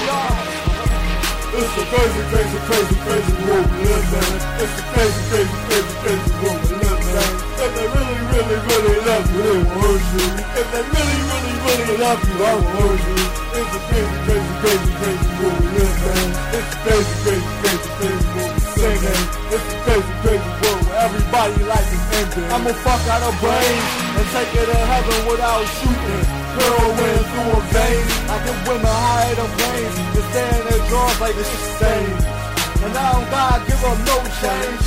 It's a crazy, crazy, crazy, crazy world we live in. It's a crazy, crazy, crazy, crazy world we live in. If they really, really, really love you, they will hurt you. If they really, really, really love you, I will hurt you. It's a crazy, crazy, crazy, crazy world we live in. It's a crazy, crazy, crazy, crazy world we sing in. It's a crazy, crazy world where everybody life is ending. I'ma fuck out of brains and take it to heaven without shooting. Heroin through a vein. I get women higher than brains. To stay in their drawers like it's a stain. And I don't gotta give up no change.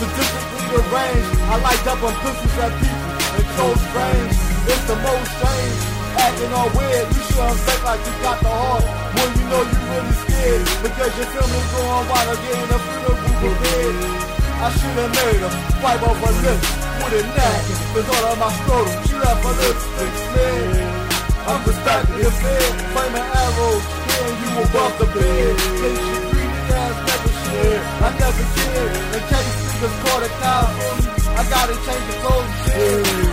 Statistically arranged. I like on pussies at people in close range. It's the most strange. Acting all weird. You shouldn't fake like you got the heart. When you know you really scared. Because your family's going wild again. The funeral prepared. I should have made her wipe off her lips with a knife. Cause all of my scrotum, she left her lipstick smeared. I'm just back in your bed, flaming arrows, hitting you above the bed. Case you greedy ass never shit. I never did. In case niggas caught a cow I gotta change the clothes shit.